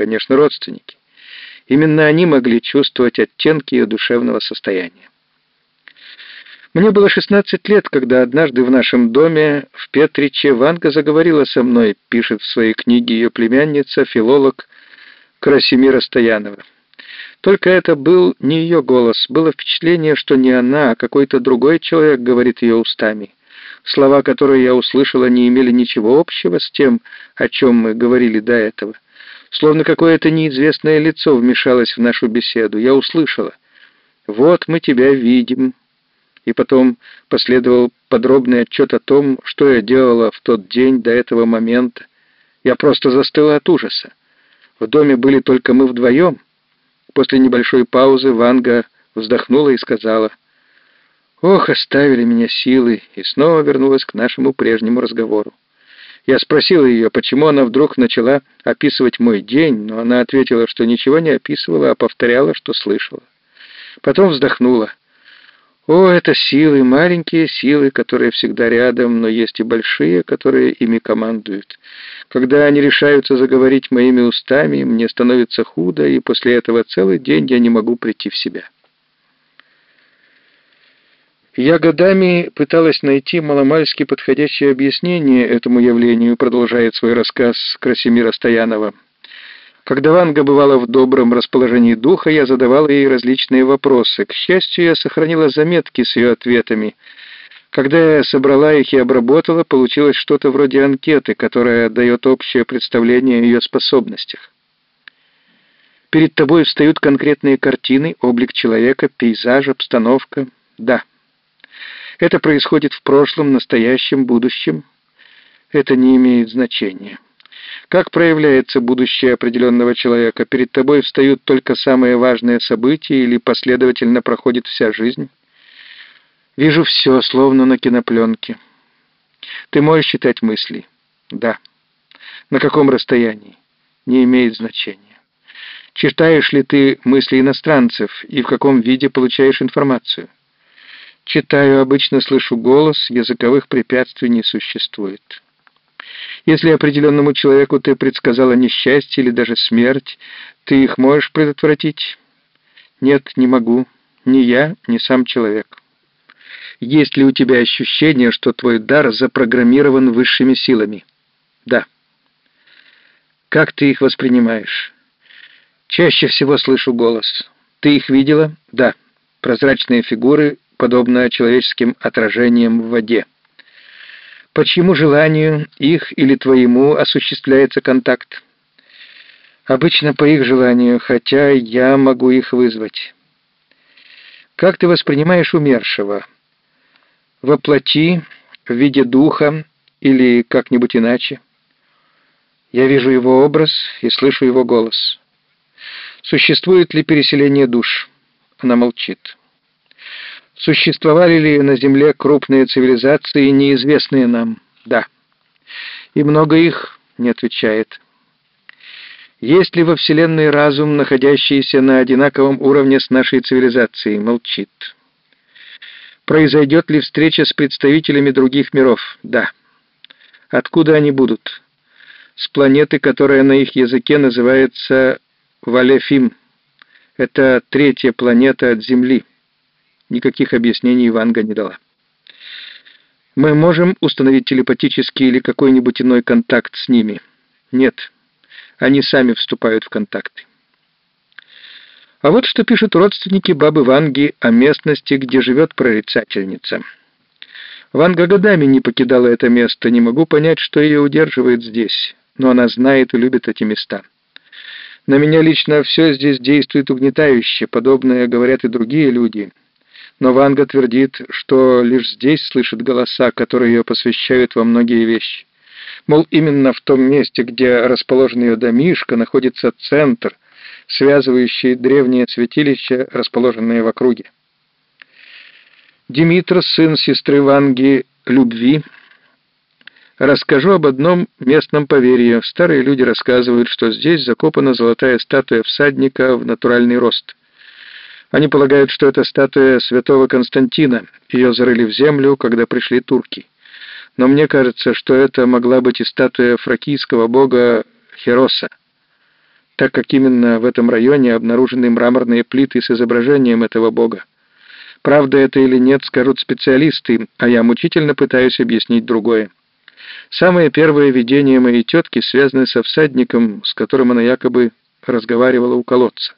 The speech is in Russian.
конечно, родственники. Именно они могли чувствовать оттенки ее душевного состояния. Мне было 16 лет, когда однажды в нашем доме в Петриче Ванга заговорила со мной, пишет в своей книге ее племянница, филолог Красимира Стоянова. Только это был не ее голос, было впечатление, что не она, а какой-то другой человек говорит ее устами. Слова, которые я услышала, не имели ничего общего с тем, о чем мы говорили до этого. Словно какое-то неизвестное лицо вмешалось в нашу беседу. Я услышала. «Вот мы тебя видим». И потом последовал подробный отчет о том, что я делала в тот день до этого момента. Я просто застыла от ужаса. В доме были только мы вдвоем. После небольшой паузы Ванга вздохнула и сказала, «Ох, оставили меня силы», и снова вернулась к нашему прежнему разговору. Я спросила ее, почему она вдруг начала описывать мой день, но она ответила, что ничего не описывала, а повторяла, что слышала. Потом вздохнула. О, это силы, маленькие силы, которые всегда рядом, но есть и большие, которые ими командуют. Когда они решаются заговорить моими устами, мне становится худо, и после этого целый день я не могу прийти в себя. Я годами пыталась найти маломальски подходящее объяснение этому явлению, продолжает свой рассказ Красимира Стоянова. Когда Ванга бывала в добром расположении духа, я задавала ей различные вопросы. К счастью, я сохранила заметки с ее ответами. Когда я собрала их и обработала, получилось что-то вроде анкеты, которая дает общее представление о ее способностях. Перед тобой встают конкретные картины, облик человека, пейзаж, обстановка. Да. Это происходит в прошлом, настоящем, будущем. Это не имеет значения. Как проявляется будущее определенного человека? Перед тобой встают только самые важные события или последовательно проходит вся жизнь? Вижу все, словно на кинопленке. Ты можешь читать мысли? Да. На каком расстоянии? Не имеет значения. Читаешь ли ты мысли иностранцев и в каком виде получаешь информацию? Читаю, обычно слышу голос, языковых препятствий не существует. Если определенному человеку ты предсказала несчастье или даже смерть, ты их можешь предотвратить? Нет, не могу. Ни я, ни сам человек. Есть ли у тебя ощущение, что твой дар запрограммирован высшими силами? Да. Как ты их воспринимаешь? Чаще всего слышу голос. Ты их видела? Да. Прозрачные фигуры, подобно человеческим отражениям в воде. По чьему желанию, их или твоему, осуществляется контакт? Обычно по их желанию, хотя я могу их вызвать. Как ты воспринимаешь умершего? Воплоти, в виде духа или как-нибудь иначе? Я вижу его образ и слышу его голос. Существует ли переселение душ? Она молчит. Существовали ли на Земле крупные цивилизации, неизвестные нам? Да. И много их не отвечает. Есть ли во Вселенной разум, находящийся на одинаковом уровне с нашей цивилизацией? Молчит. Произойдет ли встреча с представителями других миров? Да. Откуда они будут? С планеты, которая на их языке называется Валефим. Это третья планета от Земли. Никаких объяснений Ванга не дала. Мы можем установить телепатический или какой-нибудь иной контакт с ними? Нет. Они сами вступают в контакты. А вот что пишут родственники бабы Ванги о местности, где живет прорицательница. Ванга годами не покидала это место, не могу понять, что ее удерживает здесь, но она знает и любит эти места. На меня лично все здесь действует угнетающе, подобное говорят и другие люди — но Ванга твердит, что лишь здесь слышит голоса, которые ее посвящают во многие вещи. Мол, именно в том месте, где расположен ее домишко, находится центр, связывающий древнее святилище, расположенное в округе. Димитрос, сын сестры Ванги, любви. Расскажу об одном местном поверье. Старые люди рассказывают, что здесь закопана золотая статуя всадника в натуральный рост – они полагают, что это статуя святого Константина. Ее зарыли в землю, когда пришли турки. Но мне кажется, что это могла быть и статуя фракийского бога Хероса. так как именно в этом районе обнаружены мраморные плиты с изображением этого бога. Правда это или нет, скажут специалисты, а я мучительно пытаюсь объяснить другое. Самое первое видение моей тетки связано со всадником, с которым она якобы разговаривала у колодца.